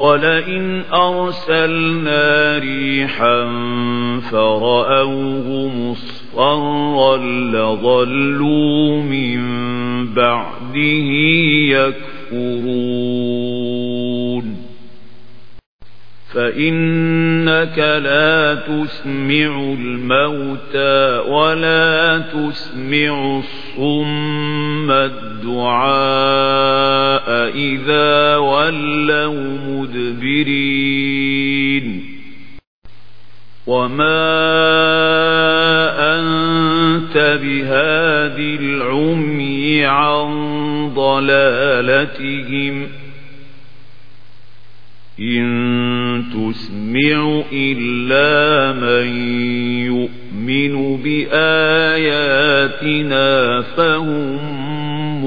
ولئن أرسلنا ريحا فرأوه مصفرا لظلوا من بعده يكفرون فإنك لا تسمع الموتى ولا تسمع الصم الدعاء إذا ولوا مدبرين وما أنت بهاد العمي عن ضلالتهم إن تسمع إلا من يؤمن بآياتنا فهم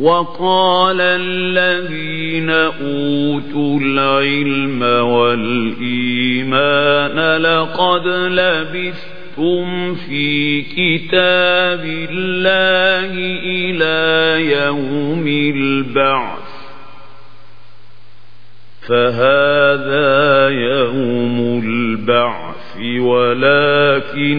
وقال الذين أوتوا العلم والإيمان لقد لبثتم في كتاب الله إلى يوم البعث فهذا يوم البعث ولكنكم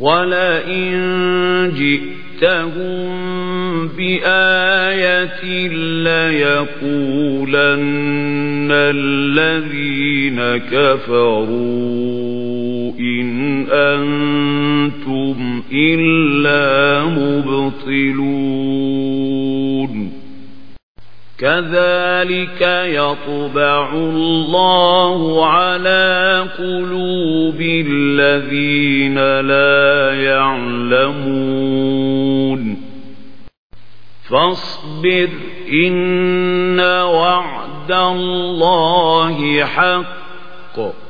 ولئن جئتهم بآية ليقولن الذين كفروا إن أنتم إلا مبطلون كذلك يطبع الله على قلوب الذين لا يعلمون. فاصبر إن وعد الله حق.